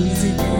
15 10.